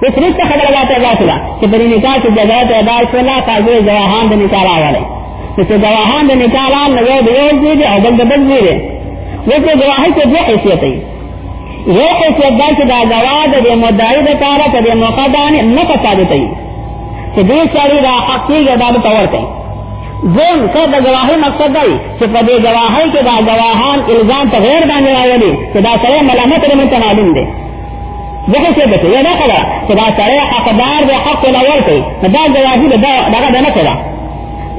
فطرت ته خبره راته راته ده چې په نکاح کې جزا ته ادا شول تاسو جواهان د نکاح راوړل چې جواهان د نکاح لان نه یو دی دی او بل د بل دی دی وکړه جواهي ته دوه حیثیت دی یو حیثیت دا چې دا جوا د مدعی د کار په دې موقع باندې نه فسادت دی چې دې سړي را حقیقت دا ته ورته زون څه د گواهی مقصد دی چې په دې گواهی کې دا گواهان الزام په غیر باندې راوړي چې دا سره ملامت لري ته معلوم دی دغه څه به یو نه خبره چې دا سره حقدار دی حق ولا ورته دا جوابي دا دغه نه کړه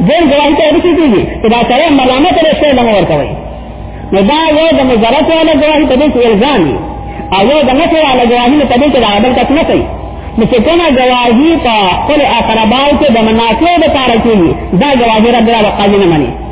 دین جوابي ته رسې دي چې دا سره ملامت له څه نه ورته وي نو دا یو د مزارت ولا جوابي ته دې الزام دی او یو د نه ولا جوابي ته دې چې دا عدالت تک نه کوي نو چې کومه جوابي په خپل اقرباو کې د منافع لپاره کوي دا جوابي رد را قاضي نه مني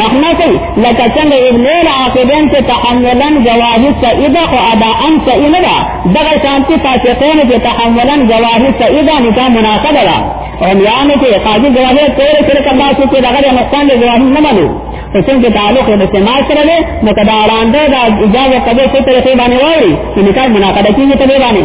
مخنا کوي لکه څنګه ابن العاقبین چې تحملا جواز سعید او اداء سعید ده دغه شانتي فاسقین چې تحملا جواز سعید نه کا مناسبه ده او بیان کې قاضي جواز تیر سره کما چې دغه نقصان له جواز نه منو په څنګه تعلق د سماع سره ده نو کدا وړاندې دا اجازه کده څه طریقې باندې وایي چې نکاح مناقضه کیږي ته باندې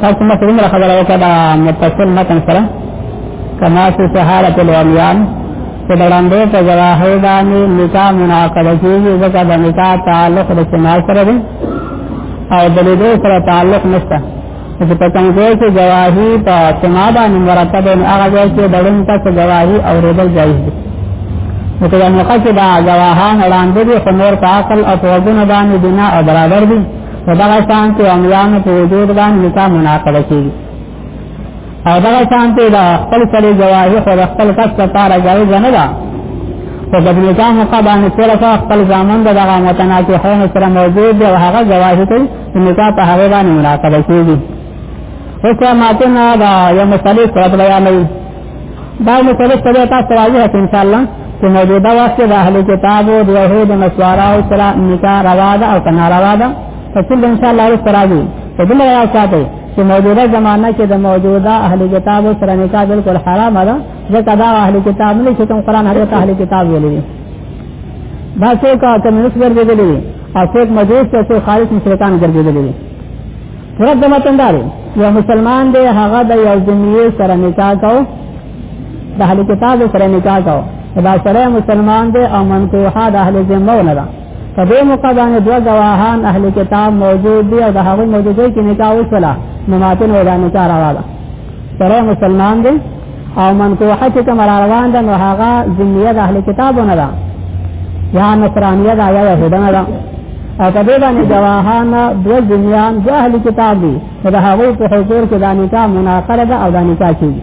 تاسو ما څنګه خبره وکړه دا متصل متن سره کما چې سهارت الومیان چې دړاندې په جواهر باندې نکاح منعقد کیږي ځکه د نکاح تعلق د سنا سره دی او د لیدو سره تعلق نشته چې په کوم ځای کې جواهی په سنا باندې مرتب نه هغه ځای کې دړم ته جواهی او ریدل جایز دي نو کله موقع کې دا جواهان وړاندې دي خو نور په عقل او په وګونه باندې بنا او برابر دي په دغه شان کې املان په وجود باندې نکاح مناقضه کیږي او دغه شان کې دا خپل سره جواز خو د خپل کس لپاره جایز نه ده په دغه نکاح موقع باندې سره خپل ځامن دغه متناقضونه سره موجود دی او هغه جواز کوي چې نکاح په هغه باندې مناقضه کیږي اوس ماته نه دا یو مسلې سره بیانوي دا مسله سره تاسو راځي ان شاء الله چې موجوده وخت د اهل کتابو د يهود نصارا او سره نکاح روا ده او کنه روا ده فصل ان شاء الله سره راځي په دې لاره ساتي چې موجوده زمانہ کې د موجوده اهل کتابو سره نکاح بالکل حرام ده ځکه دا اهل کتاب نه چې کوم قران هر اهل کتاب ویلي دا څوک کمونست ګرځېدلی او څوک مجوس او څوک خالص مشرکان ګرځېدلی سورت د متن داري یو مسلمان دی هغه د یو ذمیه سره نکاح کو د اهل کتاب سره نکاح کو دا سره مسلمان دی او منکوحه د اهل ذمه نه ده په دې موقع باندې دوه گواهان اهل کتاب موجود دي او د هغوی موجودګۍ کې نکاح وشوله نو ماتن ولا نکاح راواله سره مسلمان دی او من کوه چې کوم روان ده نو هغه ذمیه د اهل کتابونه ده یا نصرانیه ده یا یهودانه ده او په دې باندې جواهان دو ذمیان د اهل کتاب دي دا هغه په حضور کې د نکاح مناقره ده او د نکاح کیږي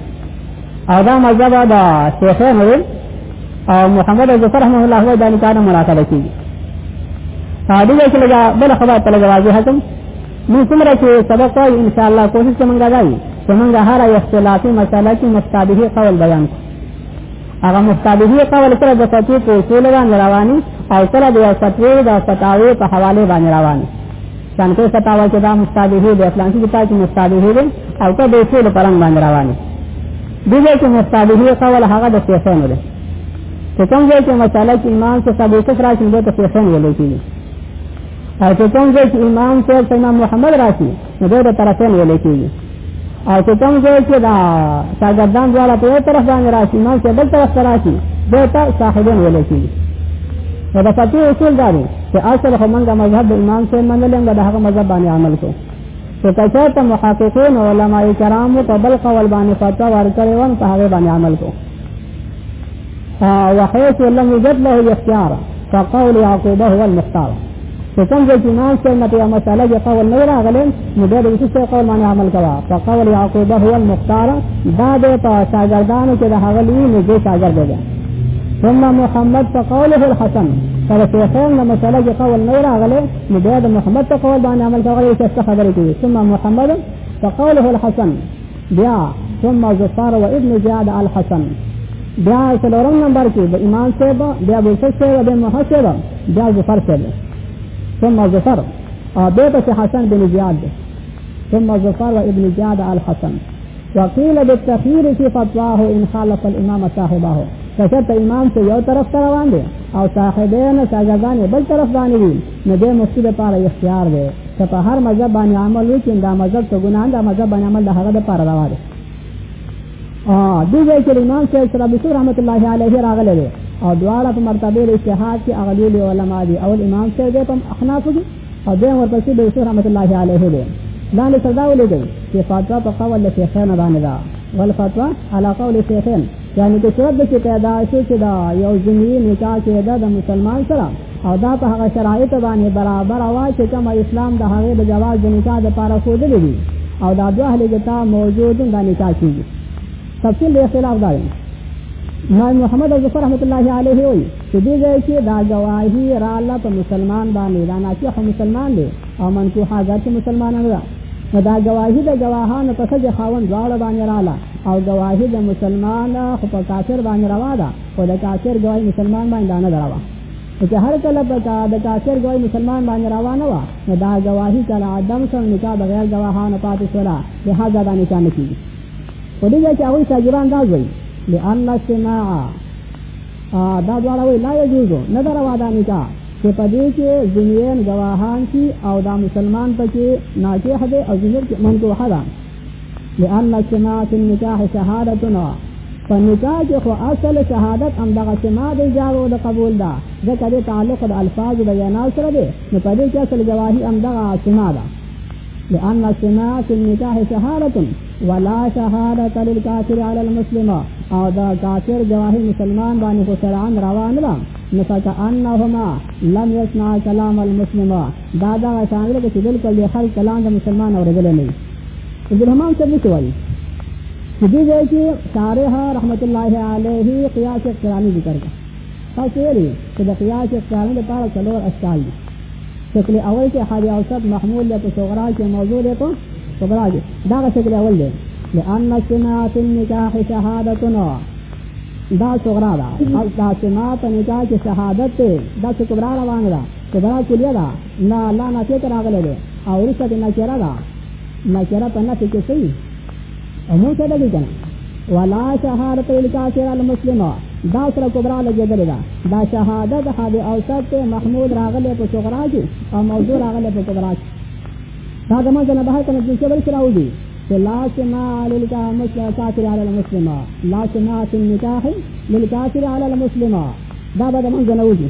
او دا مذهب دا شیخین ویل او محمد ظفر رحمه الله هو د نکاح مناقره کیږي هغه دې چې لګا بل خبره تلګا واځي حکم من څومره چې سبق وایو ان شاء الله کوشش کوم غواړي چې موږ هر یو اختلافي مسله کې مستابه قول بیان کړو هغه مستابه قول سره د فتوی په اصول باندې رواني او سره د فتوی د فتاوی په حواله باندې رواني څنګه فتاوا چې دا مستابه دی اسلام کې پاتې مستابه دی او که د اصول په رنګ باندې رواني دغه چې مستابه قول هغه د شیخان دی چې کوم ځای کې مسله کې ایمان څخه د څه راځي د شیخان ویل کېږي او چې کوم ځای چې امام صاحب ته امام محمد راشي نو دوی د طرفین ویل کېږي او چې کوم ځای چې دا شاګردان دواړه په یو طرف باندې راشي امام صاحب بل طرف ته راشي دوی ته صاحبین ویل کېږي نو د فقهي اصول دا دی چې اصل خو موږ مذهب د امام صاحب منل موږ د هغه مذهب باندې عمل کوو چې کچا ته محققین علما کرام په بل قول باندې فتوا ورکړي ون په هغه باندې عمل کوو وحيث لم يجد له الاختيار فقول يعقوب هو المختار فكم زي جنان سنة يا مسألة يا قول نورا غلين مدير يسوس قول معنى عمل كوا فقول يعقوب هو المختار بعد شاگردان كده هغلي نجي شاگرد ده ثم محمد فقوله الحسن کله چې خیر نه مسله کې قول نه راغله نو بیا د محمد په قول باندې عمل کوي چې څه خبرې کوي ثم محمد فقوله الحسن بیا ثم زفار و ابن زیاد الحسن بیا څلورم نمبر کې د امام صاحب بیا بلشد صاحب بیا محمد صاحب بیا ظفر صاحب ثم ظفر او بیا پس حسن بن زیاد دی ثم ظفر و ابن زیاد الحسن وقیل بالتخیر فی فتواه ان خالف الامام صاحبه کشت امام سے یو طرف روان دی او صاحبین سازگان بل طرف باندې نو دې مفتی د پاره اختیار دی چې په هر مذهب باندې عمل وکړي دا مذهب ته ګناه ده مذهب باندې عمل د هغه د پاره روا دی ا دې ځای کې امام شیخ صاحب بصیر رحمت الله علیه راغلی دی او دواړه په مرتبه د اجتهاد کې اغلی له علما دي اول امام شیخ دی په احناف کې او دې ورپسې د بصیر رحمت الله علیه دی دا له صدا ولې دی چې فاطمه په قول له شیخین باندې ده ول فاطمه علی قول شیخین یعنی د صورت د پیدا شي چې دا یو ځینی نکاح کې ده د مسلمان سره او دا په هغه شرایط باندې برابر وا چې کوم اسلام د هغه د جواز د نکاح د پاره خو دي او دا دوه اهل کتاب موجود د نکاح کیږي تفصیل د اختلاف دی نو محمد ظفر رحمت الله علیه وی چې دې ځای کې دا گواهی را الله په مسلمان باندې دا ناکه مسلمان دی او منکو حاضر چې مسلمان نه ده نو دا گواهی د گواهانو په سجه خاون دواړه باندې رااله او گواهی د مسلمان خو په کافر باندې روا ده خو د کافر گواهی مسلمان باندې نه دروا چې هر کله په کا د کافر ګوي مسلمان باندې روانه وا نو دا گواهی کله عدم شو نکاح بغیر گواهانو پاتې شولا لہذا دا نکاح نه کیږي په دې چې هغه ساجران دا وایي لأن السماع دا دواړه وایي لا يجوز نه دا روا ده نکاح چې په دې کې ځینې گواهان شي او دا مسلمان پکې ناکه ده او ځینې کې منکوه ده لأن اجتماع في النکاح شهادتنا په نکاح کې خو اصل شهادت هم دغه سما د اجازه د قبول ده ځکه د تعلق د الفاظ د وینا سره دی نو په دې کې اصل گواهی هم دغه سما ده لأن السماع في النکاح شهادة ولا شهادة للكافر على المسلم او دا کافر گواهی مسلمان باندې خو شرعاً روان ده نو فکأنهما لم يسمع كلام المسلم دا دا شامل کې چې بالکل د خلک کلام د مسلمان اورېدل نه عبدالرحمان صاحب څه وایي چې دې ځای کې شارح رحمت الله علیه قیاس اقترانی ذکر کړ تاسو ویلي چې د قیاس اقترانی لپاره څلور اشکال دي شکل اول کې حاجی اوسط محمول له صغرا کې موضوع دی په صغرا کې دا شکل اول دی لأن السماع في النكاح شهادتنا دا صغرا دا دا سماع په نکاح کې شهادت دی دا څه کبرا روانه ده کبرا کلیه ده نا لا نا ته راغله ده او رسته د نکره دا نکره په نفي کې سي او مو څه دګی کنه ولا شهادت الکافر المسلم دا سره کبرا لګیدل دا دا شهادت حد اوسط ته محمود راغله په صغرا کې او موضوع راغله په کبرا کې دا زموږ نه بهر کنه چې څه ورسره راوځي کہ لا سما للکا مسلم کافر علی المسلم لا سما فی النکاح للکافر علی المسلم دا به موږ نه وځي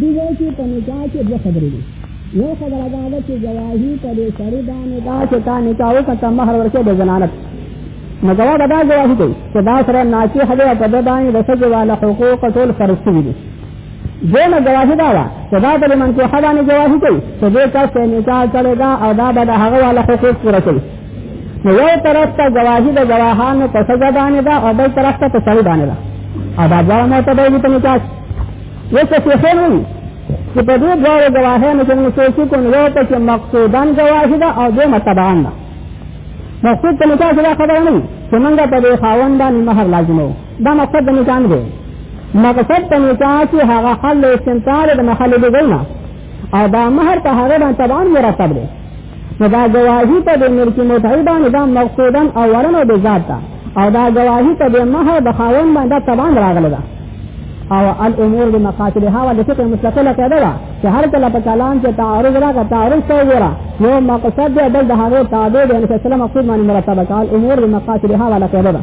دې ځای کې په نکاح کې دوه خبرې دي یو خبره دا ده چې ګواهي په دې سړي دا نکاح چې تا نکاح وکړه مهر ورکړي د زنانت نو ګواه به دا ګواهي کوي چې دا سره ناکي هدی په دې باندې د سجې والا حقوق ټول فرض شوي دي دونه ګواهي دا ده چې دا په من کې حدا نه ګواهي کوي چې دې کس ته نکاح کړي دا او دا به د هغه والا حقوق پوره کوي نو یو طرف ته ګواهي د ګواهانو په سجده باندې ده او بل طرف ته په سړي باندې ده او دا ځوانه ته به دې ته نکاح یو څه فیصل وي چې په دې ډول ګواهانو کې موږ څه کوو نو یو څه مقصودان ګواهی ده او دې متبعان ده مقصود ته نکاح دا خبره نه چې موږ په دې خاوند باندې مہر لازمو دا مقصد د نکاح نه دی مقصد ته نکاح چې هغه حل استمتاع د محل دی نه او دا مہر په هغه باندې طبعا مرتب دی نو دا گواهی ته د ملکی متعی باندې دا مقصودا اولن او بذات ده او دا گواهی ته د مہر د خاون باندې طبعا راغله ده او الامور بمقاصدها ولفق مستقله کده ده چې هر کله په کلام کې تعارض راغی تعارض ته وره نو مقصد دی بل د هغه تابع دی ان شاء الله مقصود باندې مرتب کال امور بمقاصدها ولکده ده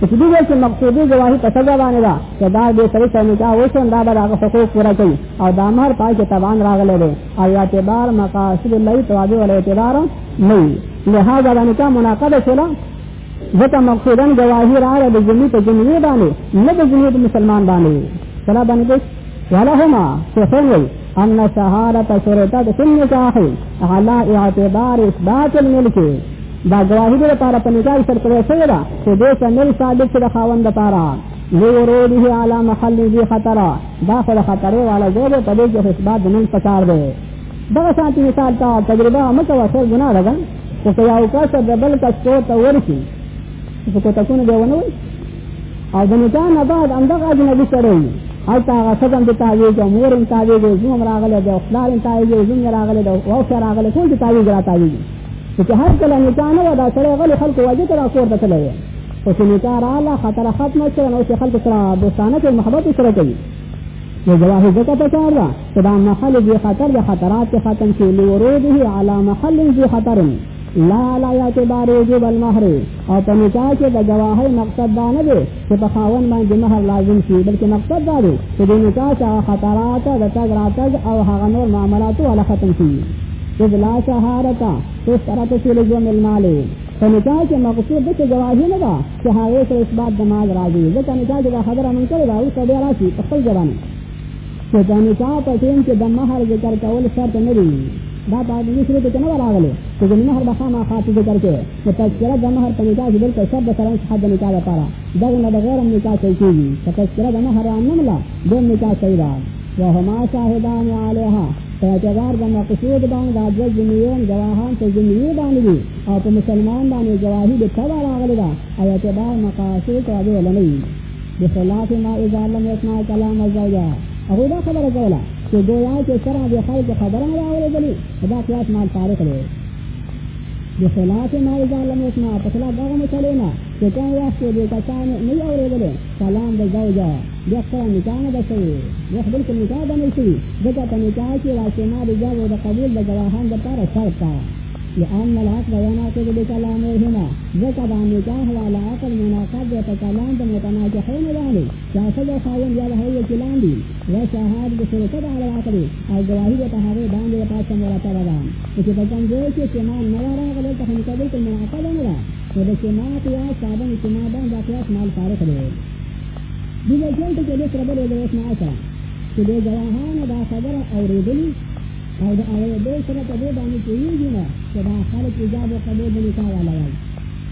چې دوی وایي چې مقصودي ګواهي په سزا باندې ده چې دا دې سړي سره نکاح وشو دا به د هغه حقوق پوره کوي او دا مهر پای کې تبان راغلی دی او اعتبار مقاصد الله توابع ولا اعتبار نه وي لهذا د نکاح مناقضه شوله ځکه مقصودا ګواهي راغله د ذمي په ذمي باندې نه د ذمي د مسلمان باندې سلام باندې ولهما شيخين وي أن شهادة شرطة في النكاح على اعتبار إثبات الملك دا گواهی دې لپاره په نکاح سره کړی شوی دا چې دې چنل ثابت شي د خاوند لپاره نو وروده علی محل ذی خطر دا خو خطر والا زه به په دې کې اثبات نن پکار دی دا ساتي مثال تا تجربه مکه وسه ګنا ده او که یو کس د بل کس کو ته ورشي چې کو تاسو نه دی ونه او د نکاح نه بعد همدغه اجنبي سره وي او تا غسدم د تعویز او مور تعویز زوم راغله د خپل تعویز زوم راغله د او سره راغله ټول تعویز را تعویز چې هر کله نکاح نه ودا سره غل خلکو واجب را کور ته تللی او چې نکاح رااله خطر ختم شو نو چې خلک سره دوستانه کې محبت سره کوي نو جواه زکه په کار ده چې دا محل دی خطر د خطرات کې ختم شي لوروده علی محل دی خطر لا لا یعتبر وجوب المهر او په نکاح کې د ګواهۍ مقصد دا نه دی چې په خاوند باندې مهر لازم شي بلکې مقصد دا دی چې د نکاح څخه خطرات د تګ راتګ او هغه نور معاملات ټول ختم شي اذ لا شهادت تشترط في لزوم المال په نکاح کې مقصود د ګواهی نه ده چې هغه سره اثبات د مال راځي ځکه نکاح کې دا خبره مونږ کړې ده او څه ډیر راشي په خپل ځبانه چې د نکاح په ټیم کې د مہر ذکر کول شرط نه دی دا په دې سره کې نه راغلی چې د مہر بخا ما خاطر ذکر کې په تذکره د مهر په نکاح کې دلته شرط د سلام صحت د نکاح لپاره دغه نه د غیر هم نکاح صحیح کېږي په تذکره د مهر رانمله د نکاح صحیح ده وهما شاهدان علیها په اعتبار د مقصود باندې د دوه جنیون ګواهان په جنیو باندې دي او په مسلمان باندې ګواهي د تبع راغلې ده او اعتبار مقاصد او د ولنۍ بخلاف ما اذا لم يسمع كلام الزوجه هغه دا خبره کوله چې ګویا چې سره د خلکو خبره راولې دي دا قیاس مال تاریخ دی بخلاف ما اذا لم يسمع پخلا دغه مسلې نه چې کوم وخت کې د کسان نه یې اورېدلې کلام د زوجه بیا خپله نکاح نه ده شوې بیا خپل کې نکاح ده نه شوي ځکه په نکاح کې راشما د زوجو د قبول د ګواهان دپاره شرط ده لأن العقل يناقض بكلامهما ځکه دا نکاح والا عقل مناقض دی په کلام د متناجحین باندې چې ښځه خاوند یا د هغوی وکیلان دي وشهاد بشرکت علی العقل او ګواهي به په هغې باندې د پاچا مرتبه ده نو چې په کوم ځای کې چې ما نه وه راغلی ته همکه دلته منعقده نه ده نو د چې ما قیاس صاحبه نو چې ما ده دا قیاس مال فارق دی دغه ځای ته چې د سره بلې د اوس نه اچه چې د ګواهانو دا خبره اورېدلي او د اورېدو سره په دې باندې پوهېږي نه چې دا خلک ایجاب او قبول د نکاح والا وایي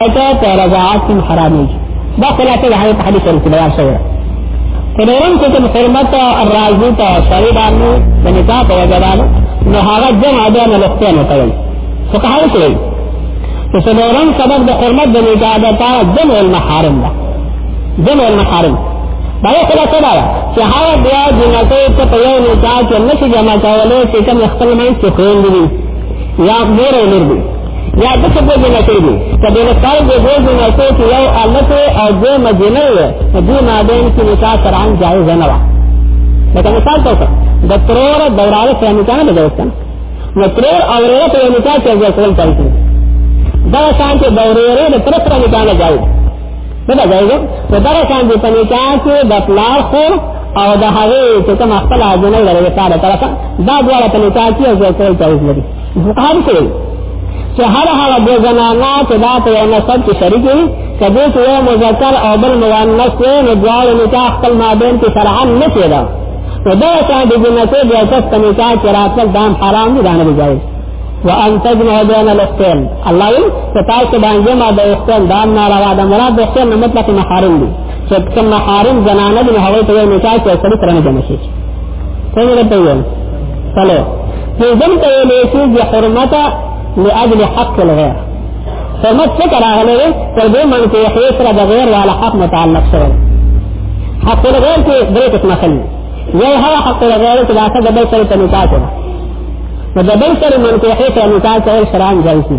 ته په رضاعت کې حرامېږي دا خلاصه د هغې په حدیث شریف کې بیان شوې ده په ډېرن کې چې حرمت راځي ته سړی باندې د نکاح په وجه باندې نو هغه جمع ده نه لوستې نه کوي فقهاء کوي چې څلورم سبب د حرمت د نکاح د پاره جمع المحارم ده جمع المحارم دا یو خلاصه ده چې هغه بیا جنته ته په یو نکاح کې نشي جمع کولای چې کوم خپل منځ کې خوندې یا ډېر ولر دي یا د څه بوجه نه کېږي که د نکاح د بوجه نه شو چې یو هلک او دوه مجنۍ وې په دې مابین کې نکاح شرعا جایزه نه وه لکه مثال ته وکړه د ترور د وراره سره نکاح نه جایز کړه نو ترور او وراره په یو نکاح کې ځای کول پای کړي دا شان چې د وراره د تر سره نکاح نه جایز نه دا جایز نو دا شان چې په نکاح کې د پلار خو او د هغې چې کوم خپل ازمنۍ لري د پاره طرفه دا دواړه په نکاح کې ځای کول جایز لري فقهان کې چې هر هغه د زنانا چې دا په یو نسب کې شریک وي کدی چې یو مذکر او بل مؤنث وي نو دواړو نکاح خپل مابین کې شرعاً نه کېده نو دا چې د جنته د اساس په نکاح کې راتل دام حرام دي دانه بجای وان تجمع بین الاختین الله یې چې تاسو باندې ما د اختین دام ناروا ده مراد د اختین نه مطلب محارم دي چې کوم محارم زنانه دي هغه ته نکاح کې سړي سره نه جمع شي څنګه ته وایي سلو چې دلته یې لیکي چې حرمت لاجل حق الغیر حرمت څه راغلی دی تر دې معنی چې یې سره د غیر والا حق متعلق شوی حق الغیر کې درې قسمه خلي یو هغه حق الغیر چې لاسه د بل سره تنکا کوي نو د بل سره منکوحې ته نکاح کول شرعاً جایز دي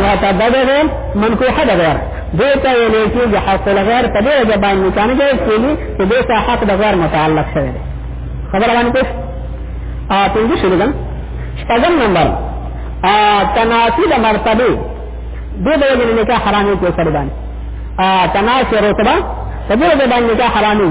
معتبر غیر منکوحه د غیر دې ته ویل کېږي حق الغیر په دې وجه باندې چې نه جایز کېږي چې دې ته حق د غیر متعلق شوی دی خبره باندې پوه او پنځه شروع ده شپږم نمبر ا تناسی د مرتبه دې د وجه نه نکاح حرامي کې سره باندې ا تناسی رتبه په دې وجه باندې نکاح حرامي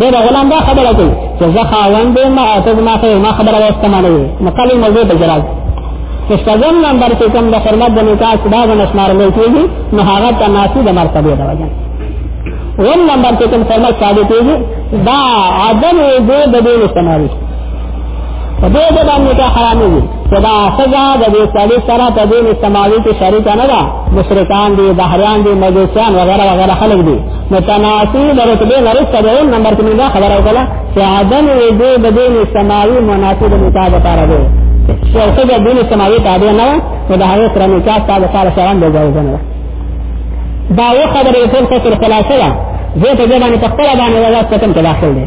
دې دا غلام دا خبره کوي چې زه خاوند دې ما ته ما ته ما خبره واسطه مانه وي مقالې موضوع ته جراز چې څنګه نمبر کې کوم د خدمت د نکاح صدا د نشمار مې کېږي نو هغه ته ناسي د مرتبه دا وایي ون نمبر کې کوم خدمت صادې کېږي دا عدم دې د دې نشمار په دې د باندې دا حرام دي چې دا سزا د دې سړي سره په دې نشمار کې شریک نه ده مشرکان دي بهران دي مجوسان وغیرہ وغیرہ خلک دي متناسی د رتبه نرسته د اول نمبر کې موږ خبره وکړه چې عدم وجود د دین سماوي مناسب نکاح لپاره دی چې څه د دین سماوي تابع نه و د هغه سره نکاح تاسو لپاره شرم دی جایز نه دا یو خبره ټول څه خلاصه ده زه ته ځان په خپل باندې وځم څه کوم داخل دی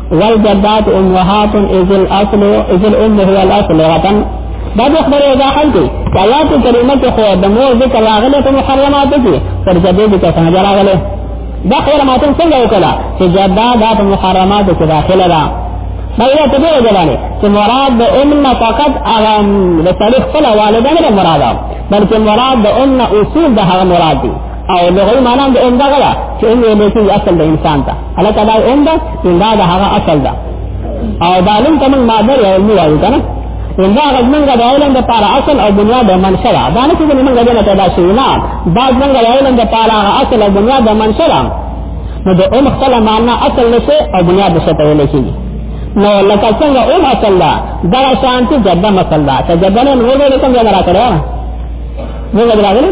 والجدات امهات اذ الاصل اذ الام هو الاصل غتن دا د خبرې دا حل دی آیات کریمه کې خو د مور ذکر راغلی په محرماتو کې پر جدې ذکر څنګه راغلی دا خبره ماته څنګه وکړه چې جدا دا په محرماتو کې داخله ده دا یو څه دی ګرانه چې مراد د ام فقط هغه د صالح خپل والدین نه مراد بلکې مراد د ام اصول د هغه مراد دي او لغوي معنا د ان دغه ده چې ان یې لکه اصل د انسان ته هلکه دا ان ده ان دا د هغه اصل ده او دا لم ته موږ مادر یو نه وایو کنه ان دا هغه موږ د علم د پاره اصل او بنیاد د منشأ ده دا نه چې موږ د نه پیدا شوی نه دا موږ د علم د پاره اصل او بنیاد د منشأ ده نو د علم خپل معنا اصل نشي او بنیاد نشي ته ویل کېږي نو لکه څنګه علم اصل ده دا شانتي جدا مسله ده چې جدا نه ویل کوم ځای راکړه موږ دراغله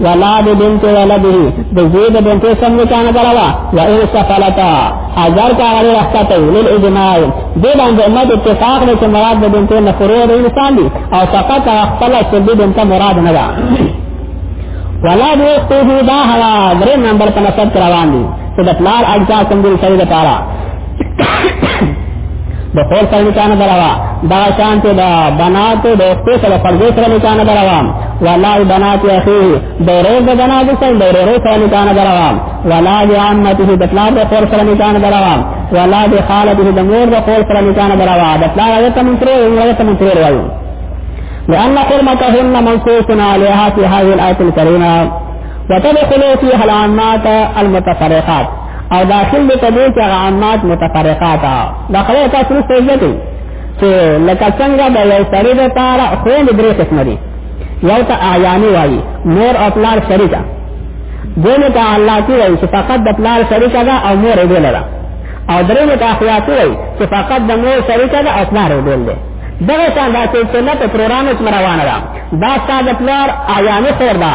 ولا بنت ولده د زید بنت سم نکانه کړوا و ان سفلتا هزار کا غره راخته ولل اجماع دې باندې امت اتفاق نه چې مراد د بنت نه فرو د انسان دي او فقط خپل چې د بنت مراد نه ده ولا دې ته دا هوا درې نمبر په نسب روان دي چې د پلار اجزا کوم دې سړي لپاره د خور سره نکانه کړوا دا شانته د بنات د خپل سره فرض سره نکانه کړوا ولا بنات اخيه دورې د بنات سره دورې ورو سره نکاح نه دروام ولا د عامته د پلار د خور سره نکاح نه دروام ولا د خالته د مور د خور سره نکاح نه دروام د پلار هغه تم تر هغه تم تر وایو لأن حرمتهن منصوص عليها في هذه الآية الكريمة وتدخل فيها العامات المتفرقات او داخل دې ته دې چې عامات متفرقات دا خبره تاسو سره ځکه چې لکه څنګه د یو سړي د پاره خوند درې قسم دي یو ته اعیانی وایي مور او پلار شریکه دونه ته الله کی وایي چې فقط د پلار شریکه ده او مور یې بل ده او درې ته اخیاتی وایي چې فقط د مور شریکه ده او پلار یې بل ده دغه څنګه چې څنګه په پرورانو کې روانه ده دا ستاسو پلار اعیانی خور ده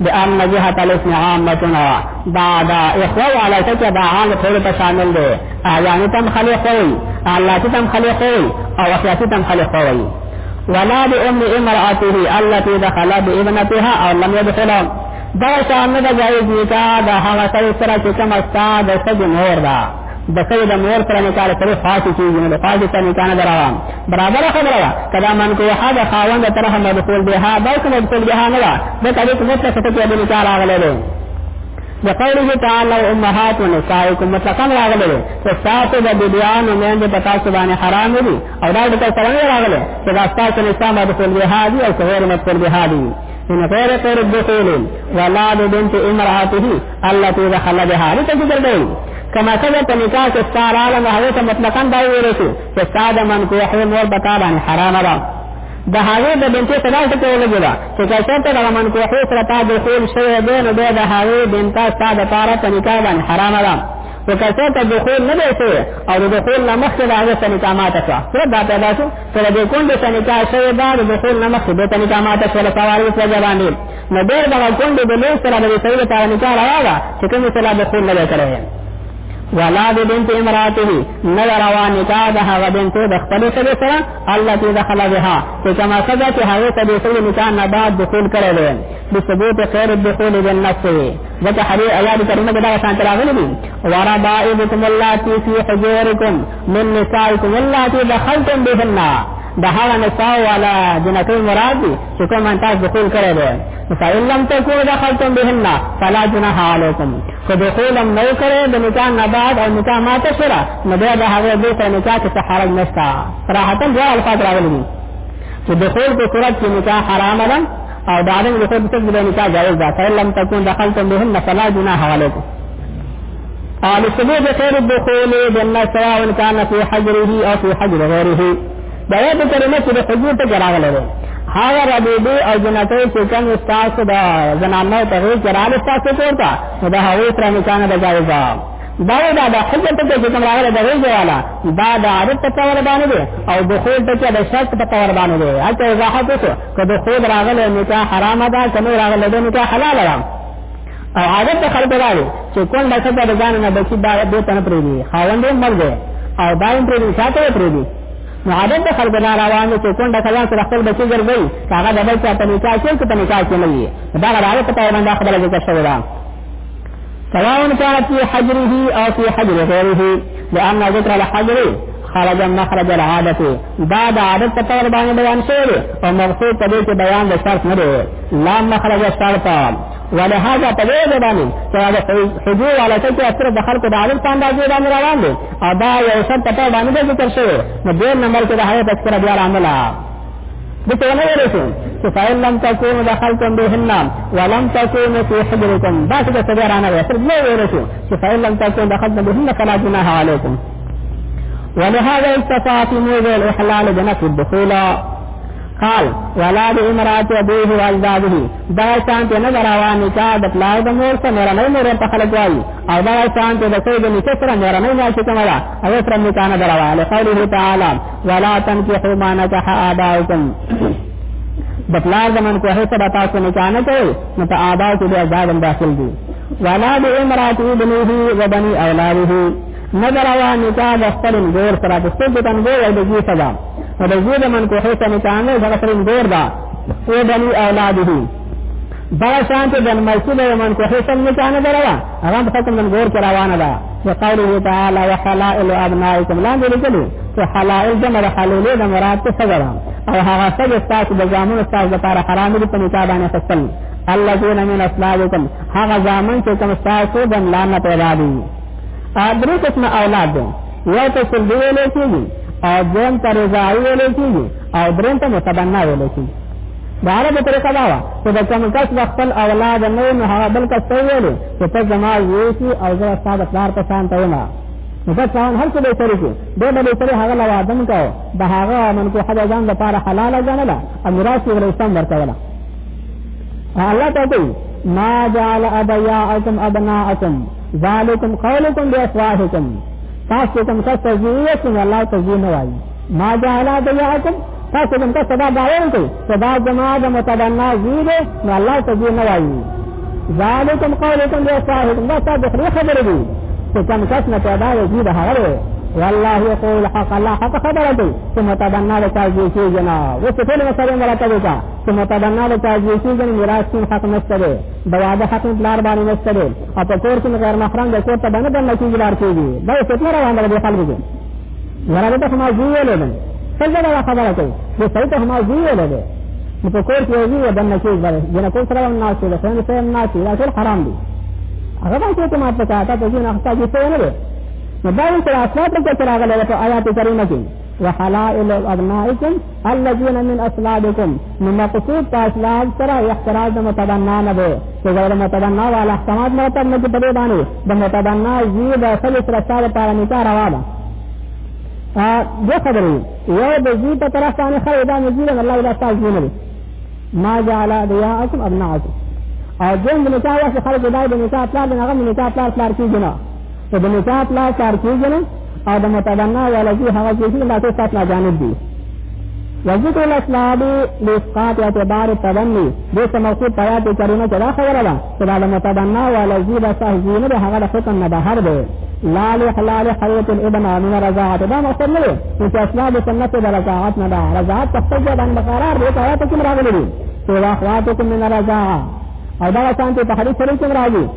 بأن جهة الاسم عامة نوا دا دا اخوة والا سچا دا عام ټول په شامل دی اعیانی تم خلق وي اعلاتی تم خلق وي او اخیاتی تم خلق وي ولا بأم امرأته التي دخل بابنتها او لم يدخل دا شامل دا جائز نکاح دا هغه سره چې کوم استاد سجن اور دا د سوی د مور سره نکاح سره خاص کیږي نو د خاص سره نکاح نه دراوام برابر خبره ده کدا من کو حد خاوند طرح مدخول به دا کوم مدخول به نه ده د کله کوم څه څه کې د نکاح راغله ده د قوله تعالی امهات و نسائکم مطلقاً راغله ده چې تاسو د بیان او مېند په تاسو باندې حرام دي او دا د تاسو سره راغله چې تاسو نساء مدخول به دي او غیر مدخول به دي من غير طور الدخول ولاد بنت امرأته التي دخل بها لك ذكر بيني کما کله په نکاح کې ستاره عالم هغه ته مطلقاً دا ویل شي چې ساده من کو هي مور بتا باندې حرام ده د هغه د بنتې صدا څه کول جوړه چې کله ته د من کو هي سره تا د خول شوی دی نو د هغه بنتا ساده پاره په نکاح باندې حرام ده خو که څه ته دخول نه دی شوی او د دخول نه مخکې د هغه سره نکاح ماته شوه سره دا پیدا شو چې د دې کونډې سره نکاح شوې ده د دخول نه مخکې بېرته نکاح ماته شوه له سوارلس وجه باندې نو بېر دغه کونډې د لوی سره د دې سړي لپاره نکاح روا ده چې کومې سره دخول نه دی کړی ولا د بنت امراته نه روا نکاح د هغه بنت د خپل سره سره الله ته دخل بها چې کما سزا چې هغه ته د سړي نکاح نه بعد دخول کړی دی بثبوت خیر الدخول بالنفس ځکه هرې آیات کرونه کې دا شان راغلي دي وربائبکم اللاتی فی حجورکم من نسائکم اللاتی دخلتم بهن د هغه نساء والا جنکې مراد دي چې کوم تاسو دخول کړی دی فإن لم تكونوا دخلتم بهن فلا جناح عليكم فدخول لم نو کړی د نکاح نه بعد او نکاح ماته سره نو بیا د هغه د ته نکاح کې حرج نشته راحتن دوه الفاظ راغلي دي چې دخول په صورت کې نکاح حرام ده او دا رنګ د خود سره د نکاح جایز ده فإن لم تكن دخلتم بهن فلا جناح عليكم قال سبب خير الدخول جنة سواء كان في حجره او في حجر غيره دا یاد کریمه چې د حجور ته جراغله ده هغه ربیبه او جنته چې کوم استاد دا زنانه ته جراغله استاد ته ورته دا هغه تر امکان د جایز ده دا دا د حجت ته چې کوم راغله د غوږه والا دا د عادت په تور باندې دی او دخول ته چې د شرط په تور باندې دی هغه وضاحت وکړو که دخول راغله نکاح حرام ده کنه راغله د نکاح حلال ده او عادت ته خلک راغلي چې کون د څه د ځان نه بچي دا به تنه پرې دي خاوند یې مر دی او دا یې پرې دي شاته یې پرې دي نو عادت د خلک نه روان دي چې کون د ځان سره خپل بچي ګرځي هغه د بل څه په نکاح کې په نکاح کې نه وي دا غواړي په تور باندې خبره ذکر شوی ده سواء كان في حجره أو في حجر غيره لأن ذكر الحجر خرج مخرج العادة بعد عادة تطور بان بيان شعر ومغفور تبيت بيان بشرط مره لا مخرج الشرط ولهذا په دې باندې چې دا حضور علی څه چې اثر د خلکو د عالم په اندازې باندې روان دي او دا یو څه په باندې ذکر شوی نو دې نمبر کې د هغه تذکرہ بیا عمله بتونه ورته چې فایل لم تکونو دخلتم بهن ولم تکونو فی حجرکم دا څه څه رانه ورته نو ورته چې فایل لم تکونو دخلتم بهن فلا جناح علیکم ولهذا استطاع في موضع الاحلال جنة الدخول قال ولا بامرات ابيه واجداده دا شان ته نه روان نکاح د پلار د مور سره مېره نه مېره په خلک وایي او دا شان ته د سید نکاح سره مېره نه وایي چې کومه او سره نکاح نه روان له قوله تعالی ولا تنكحوا ما نكح آباؤكم د پلار د من کوه سره تاسو نه چانه کوي نو په آباء کې بیا ځان داخل دي ولا د امرات ابنه و بني اولاده نظر وا نکاح د خپل ګور سره د څه د ګور او د جی سزا او د جی د من کوه سره نه چانه د خپل ګور دا او بني اولاده دا شانته د مسجد من کوه سره نه چانه دروا هغه په ختم نن ګور کې روانه ده چې قوله تعالی وحلائل ابنائکم لاندې لیکلي چې حلائل جمع د حلولې د مراد څه څه ده او هغه څه چې تاسو د ځامن تاسو لپاره حرام دي په نکاح باندې خپل الذين من اصلابكم هغه ځامن چې کوم تاسو د لاندې پیدا دي ا درې قسم اولاد دي یو ته څل دی ویل کېږي او دویم ته رضاعي ویل کېږي او دریم ته متبنا ویل کېږي د عربو طریقه دا وه چې د کوم کس به خپل اولاد نه وي نو هغه بل کس ته ویلې چې ته زما ویسي او زه ستا د پلار په شان ته یم نو بس هغه هر څه به سره کې دې به سره هغه لا وادم کو د هغه من کو حدا ځان د پاره حلال ځانله او میراث یې ورسم ورته ولا الله ته کوي ما جعل ابياءكم ابناءكم ذالکم قولکم بی افواهکم تاسو کوم څه تزویه کوم الله تزویه نه وایي ما جعل ادعياءكم تاسو کوم څه دا غواړئ کوي چې دا جما د متدنا زیر نو الله ته دې نه وایي ذالکم قولکم یا صاحب دا تاسو خپل خبره دي چې کوم کس نه پیدا وي دا هغه والله يقول حق الله حق خبره دي چې متدنا د تاسو کې جنا و څه ټول مسله مراته دي چې متدنا د تاسو کې جنا میراث کې حق نشته دي د واده حق بلار باندې نشته دي او په کور کې غیر محرم د کور ته باندې باندې کېږي دا څه روان دي خلک یاره ته ما زوی ولیدم څنګه دا خبره کوي نو سړی ته ما زوی ولیدم نو په کور کې یو زوی دننه کېږي باندې جنکو سره هم ناست دی خویندې سره هم ناست دی دا ټول حرام دي هغه باندې چې ما په کاته ته ځین اخته کې څه نه دی نو دا یو تر اصلات کې راغلی په آیات کریمه کې وحلائل ابنائکم الذين من اصلابكم من مقصود په اصلاب سره احتراز د متبنا نه دی چې غیر متبنا والا احتمال مرتب نه پدې باندې د متبنا زی د اصل سره سره په نکاح روا ده ا دې خبرې یو د زی په طرف باندې خیر دا نزیل الله الا تاسو نه ما جعل ادعاءكم ابناءكم او دې نکاح واسه خلک دا د نکاح پلان نه غو نکاح پلان پلان کیږي نه ته د نکاح پلا کار کېږي نه او د متبنا ولدي هغه کېږي نه ټول سات نه جانب دي وجد الاسلام لاسقاط اعتبار تبني د سموقو پیات کریمه چې دا خبره ده چې دا د متبنا ولدي د صحیح نه هغه د حکم نه بهر دی لا لحلال حیات الابن من رضاعت دا مقصد نه دی چې اسلام سنت د رضاعت نه ده رضاعت تخصص د قرار دی آیات کې راغلي دي چې واخواتکم من رضاعت او دا شانته په حدیث سره کې راځي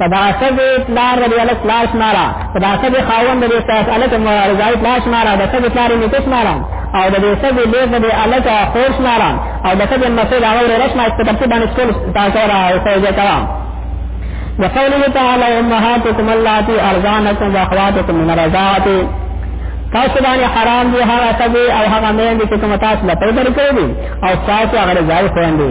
صداسه دې پلار دې الک پلار شمارا صداسه دې خاوند دې ساس الک مرزای پلار شمارا د سګ پلار نه کښ مارا او د دې سګ دې دې الک خور شمارا او د سګ مسعود هغه رشمه په ترتیب باندې ټول تاسو را اوسه کړه وقوله تعالى امهاتكم اللاتي ارزانكم واخواتكم من الرضاعه تاسو باندې حرام دي هغه سګي او هغه مېندې چې کوم تاسو له پیدا کړې دي او تاسو هغه ځای خوندې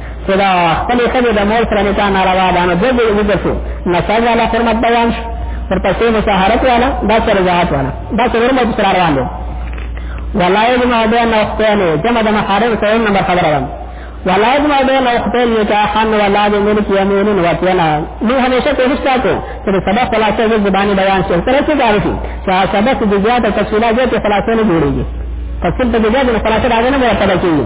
چې دا خپلې ښځې د مور سره نکاح ناروا ده نو دوی به یې وګر شو نساج والا حرمت بیان شو ورپسې مساهرت والا دا چې رضاعت والا دا چې حرمت سره روان دی ولا یجمع بین اختین جمع د محارم سره نمبر خبره ده ولا یجمع بین اختین نکاحا ولا بملک یمین وطینا نو همیشه کوشش وکړو چې سبق خلاصې د زبانی بیان شي تر څه کار شي چې سبق د زیاته تفصیلات د خلاصې نه جوړیږي تفصیل ته د زیاته خلاصې راغنه مرتبه کیږي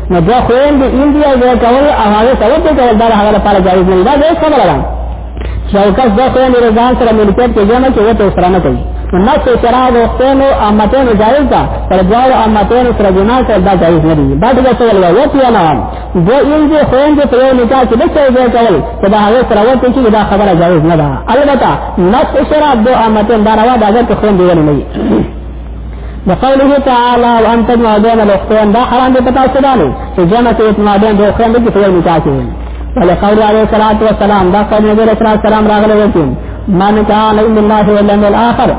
نو دا خوین دی انډیا یې کول او هغه ته وته کول دا هغه لپاره جایز نه دا ډېر خبره ده چې او کس دا خوین دی ځان سره ملکیت کې جمع کې وته سره نه کوي نو نفس شرع د وختونو امتین جایز ده پر دواړو امتین سره جنا کول دا جایز نه دی دا څه څه ویل وو ته نه دا یې دی خوین دی په یو نکاح کې د څه ځای کول چې دا هغه سره وته چې دا خبره جایز نه ده البته نفس شرع د امتین دا روا ده چې خوین دی نه وقوله تعالى وان تجمع بين الاختين دا حرام دي پتا سدانو چې جمع کې اتماع بين دو اختين دي په یو نکاح کې ولقول عليه الصلاه والسلام دا قول نبی صلی الله علیه وسلم راغلی وکي من كان من الله واليوم الاخر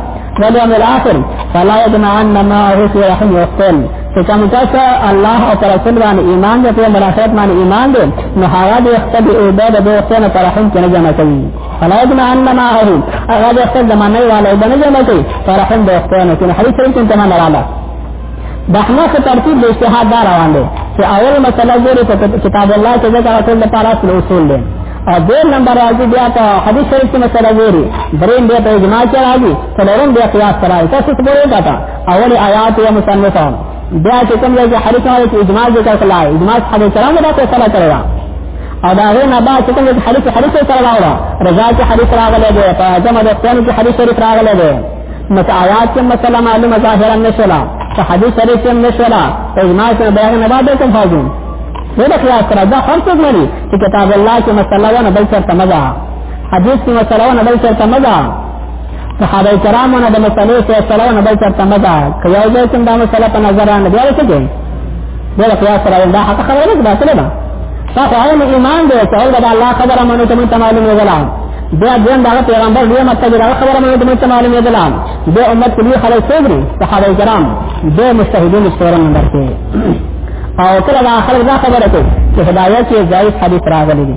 واليوم الاخر فلا يجمعن معه في رحم اختين چې کوم تاسو الله او پر رسول باندې ایمان دې په ملاتړ باندې ایمان دې نو هغه دې خپل عبادت او سنت پر رحم کې نه جمع کوي فلا يجمع أن معه هغه د خپل زمانه والو باندې جمع کوي فرحم د اختیانو کې حدیث شریف ته تمام راغله د احناف ترتیب د اجتهاد دا روان دی چې اول مسله ګوري په کتاب الله کې دا ټول د پاره اصل اصول دي او دې نمبر راځي بیا ته حدیث شریف کې مسله ګوري دریم بیا ته اجماع کې راځي څلورم بیا قیاس راځي تاسو څه ګورئ دا اول آیات یا مصنفان بیا چې کوم ځای کې حدیث راغلی چې اجماع ذکر کړل اجماع صحابه کرامو دا فیصله کړې وه او دا غیر نه بعد چې کوم ځای حدیث حدیث سره راوړه رضا کې حدیث راغلی دی په جمع د قرآن کې حدیث شریف راغلی دی نو په آیات کې مسله معلومه ظاهرا نشوله په حدیث شریف کې نشوله اجماع سره بیان نه بعد کوم فاضل نو دا خلاص کړه دا هر څه مری چې کتاب الله کې مسله ونه بل څه تمزه حدیث کې مسله ونه بل څه تمزه صحابه کرامو نه د مسلې په سره نه بل چرته مزه که یو ځای کوم دا مسله په نظر نه بیا څه کوي دا قیاس سره دا حق خبره نه ده څه ده تاسو عین ایمان دی چې هغه د الله خبره منو ته مونږ معلوم نه غلا بیا دین دا پیغمبر دی مکه دا خبره منو ته مونږ معلوم نه غلا د امت کلی خلک صبري صحابه کرام د مستهدین سره نه درته او کله دا خلک دا خبره کوي چې هدایت یې ځای حدیث راغلی دی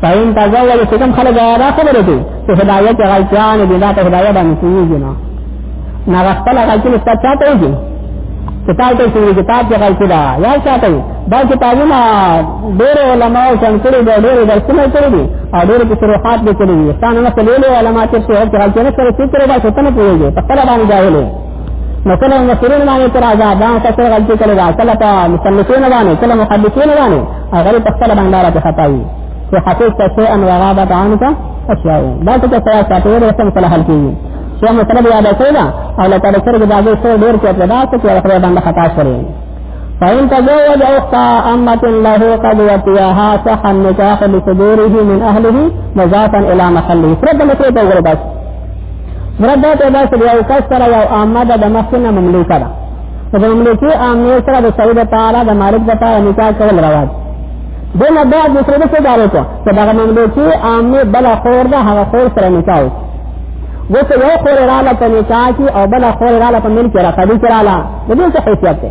فاین تازه ولې چې کوم خلک دا خبره کوي چې هدایت غلطیان دي دا ته هدایت باندې کیږي نه نه خپل غلطي نسبت چاته وي کتاب ته چې کتاب کې غلطي دا یا چاته وي دا کتابونه ډېر علماء څنګه کړي دا ډېر درسونه کړي دي او ډېر په شروحات به کړي دي ستانه نه تللي علماء چې څه هغه غلطي نه سره څه کړي دا څه نه پوهیږي په خپل باندې جاهل مثلا مسلمان باندې تر آزاد دا څه غلطي کړي دا کله په مصنفین باندې کله محدثین باندې هغه په خپل باندې راځي خطا وي چې حقیقت ته شی ان وغابت عنك اشیاء دا څه څه یا ساتي د سم صلاح حل کیږي چې مسله بیا ده کیدا او لکه د سر د باغې سره ډیر کې پیدا څه چې خپل باندې خطا شوري فإن تزوج أخت أمة له قد وطيها صح النكاح لصدوره من أهله مضافا إلى محله فرد مصر ته وګوره بس فرد ته بس یو کس سره یو آمده د مخکنه مملوکه ده په مملکي عامه سره د سړي لپاره د مالک لپاره نکاح کول روا دي دنه بعد د سړي څخه دارو ته چې دغه مملکي عامه بل خور ده هغه خور سره نکاح وکړي وته یو خور رااله په نکاح کې او بل خور رااله په ملک را قبي کړاله د دې څه حیثیت ده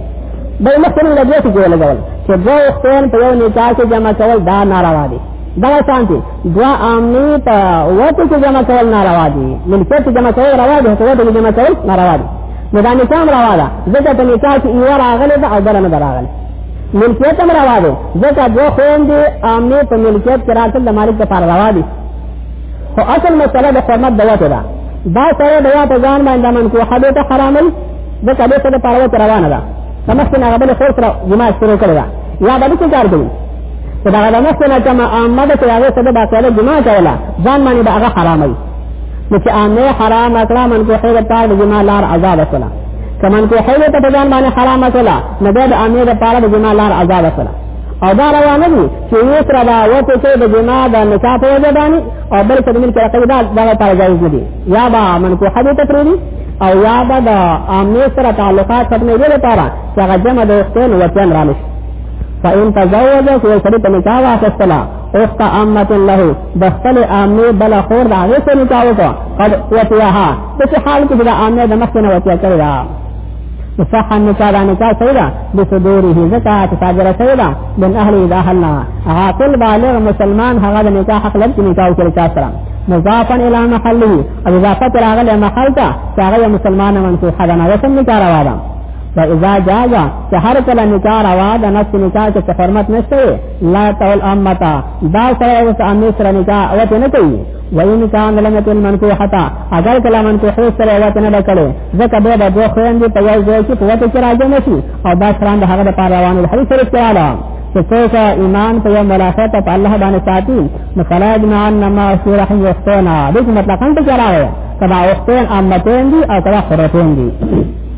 بل مخکې له دې چې جوړ لګول چې دوه اختیان په یو نکاح کې جمع کول دا ناروا دي دا شانتي دوا عامي په وته کې جمع کول ناروا دي ملکیت جمع کول روا دي هڅه وته جمع کول ناروا دي نو دا نکاح هم روا ده ځکه په نکاح کې یوه راغلې ده او بله نه ده راغلې ملکیت هم روا دی ځکه دوه خویندې عامې په ملکیت کې راتل د مالک لپاره روا دي خو اصل مسله د حرمت د وتې ده دا سره د واته ځان باندې منکوحه دی ته حراموي ځکه دې ته د پاره وتې روانه ده د مخکې نه هغه بله خور سره جماع شروع کړې ده یا به داسې کار کوي چې د هغه د مخکې نه کومه عامه ده چې هغې سره به باقاعده جماع کوله ځان باندې به هغه حراموي نو چې امه حرام کړه من کو خیر پار د جما لار عذاب کړه کمن کو خیر ته په ځان باندې حرام کړه نو د امه د پار د جما لار عذاب کړه او دا روانه دي چې یو سره دا وته چې د جما د نکاح په وجه باندې او بل څه د ملک رقیب دا دغه پار جایز نه دي یا با من کو حد ته پرې او یا با د امه سره تعلقات ختمې دي لپاره چې هغه جمع د وختن وطن رانه فإن تزوج فإن سرت نکاح واخستلا اخت عامت له د خپل عامه بل خور دا هغه څه نکاو کو قد وتیها د څه حال کې دا عامه د مخ نه وتیا کړی دا صح النکاح دا نکاح سیدا بصدوره زکات تاجر سیدا من اهل اذا حلنا عاقل بالغ مسلمان هغه د نکاح حق لري نکاح کوي چا سره مضافا الى محله او اضافه راغله محل ته هغه مسلمان منسوخه ده نه وسم نکاح روا ده فاذا جاز که هر کله نکاح روا ده نفس نکاح چې حرمت نشته لا تول امتا دا سره اوس امې سره نکاح او ته نه کوي وین کان لمت المنکوحتا اگر کله منکوح سره او ته نه کړي ځکه به د دوه خويندې په یو ځای کې په وته کې راځي نشي او دا شران د هغه د پاره روان الحدیث سره کړه چې څوک ایمان په یو ملاقات په الله باندې ساتي نو فلا جنا ان ما سور رحم یستونا دغه مطلب څنګه چلاوي کدا اوختین امتین دي او کدا خرتین دي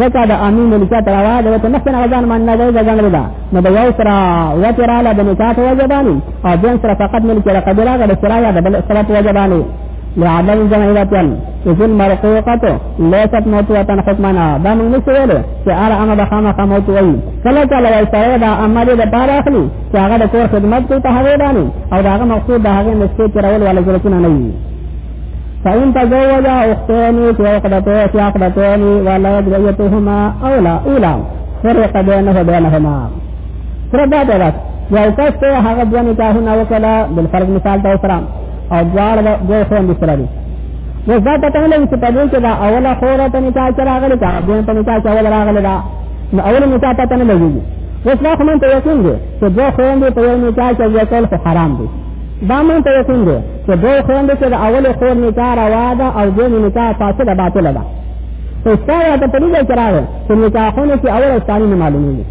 ځکه د امین ملکیا تر هغه د وته مخکې غزان مان نه دی ځان لري دا نو د یو سره وته رااله د نکاح په وجه باندې او ځان سره فقط ملکیا د قبیله غل سره یا د بل سره په وجه باندې لعدم جمعیتن اذن مرقوقت لیست موتوتن حکمنا دا موږ نشو ویلو چې ار اما به خامه خامه موت وایي کله کله وایي سره دا امر د پاره اخلي چې هغه د کور خدمت کوي ته هغه باندې او دا هغه مقصود د هغه نشته چې راول ولا ضرورت نه وي فإن تزوجا أختين في عقدتين في عقدتين ولا يدريتهما أولى أولى فرق بينه وبينهما سره دا ده بس یو کس ته هغه دوه نکاحونه وکړه بل فرض مثال ته سره او دواړه دوه خوند سره دي نو دا پته نه لګي چې په دې کې دا اوله خوره ته نکاح چې راغلی دا دوه ته نکاح چې اول راغلی دا نو اوله نکاح پته نه لګي اوس ما خو مونږ ته یقین دی چې دوه خوند په یو نکاح کې یو کول خو حرام دی دا مونږ ته یقین دی چې دوی خوندې چې د اولې خور نکاح روا ده او دویمې نکاح فاسده باطله ده خو ستا راته په دې ځای کې راغی چې نکاحونه چې اول او ثاني نه معلومېږي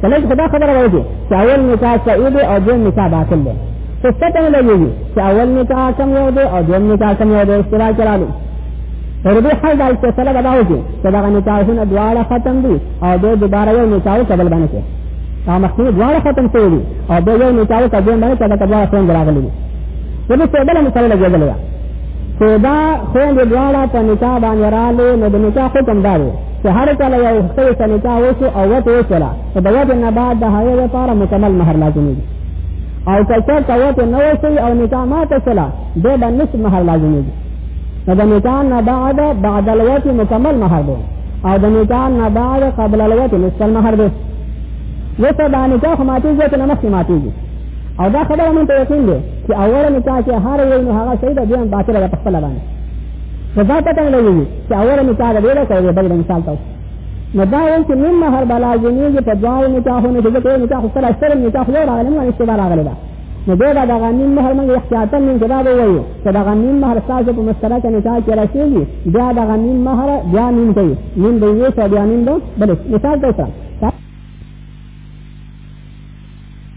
که لږ خدا خبره وکړي چې اول نکاح صحیح دی او دویم نکاح باطل دی خو څه ته نه لګېږي چې اول نکاح کم یو دی او دویم نکاح کم یو دی اشتراک کې راغلي پر دې حال دا فیصله به دا وکړي چې دغه نکاحونه دواړه ختم دي او دوی دوباره یو نکاح کول باندې هغه مخکې دواړه ختم شوي دي او بیا یو نکاح وکړه دویم باندې چې دغه دواړه خویندې راغلي دي د دې شعبه له مسله لګېدلې ده چې دا خویندې دواړه په نکاح باندې راغلې نو د نکاح حکم دا دی چې هر کله یو ښځې ته نکاح وشو او وتې وشوله نو د وتې نه بعد د هغې لپاره مکمل مهر لازمېږي او که چېرته وتې نه وشوي او نکاح ماته شوله دی به نصف مهر لازمېږي نو د نکاح نه بعد بعد الوتې مکمل مهر دی او د نکاح نه بعد قبل الوت نصف المهر دی وسه دا نکاح خو ماتېږي چې نه مخکې ماتېږي او دا خبره مونږ ته یقین دی چې اوله نکاح چې هر یو نو هغه صحیح ده بیا هم باطله ده په خپله باندې نو دا پته نه لګېږي چې اوله نکاح ده ډېره کوي بل د مثال ته نو دا وایي چې نیم مهر به لازمېږي په دواړو نکاحونو کې ځکه یو نکاح خو سره ستر نکاح خو یو راغلی مونږ اشتباه راغلی ده نو بیا به دغه نیم مهر موږ احتیاطا نیم کې دا به وایو چې دغه نیم مهر ستاسو په مشترکه نکاح کې رسېږي بیا دغه نیم مهر بیا نیم کوي نیم به یې سو بیا نیم به بل مثال ته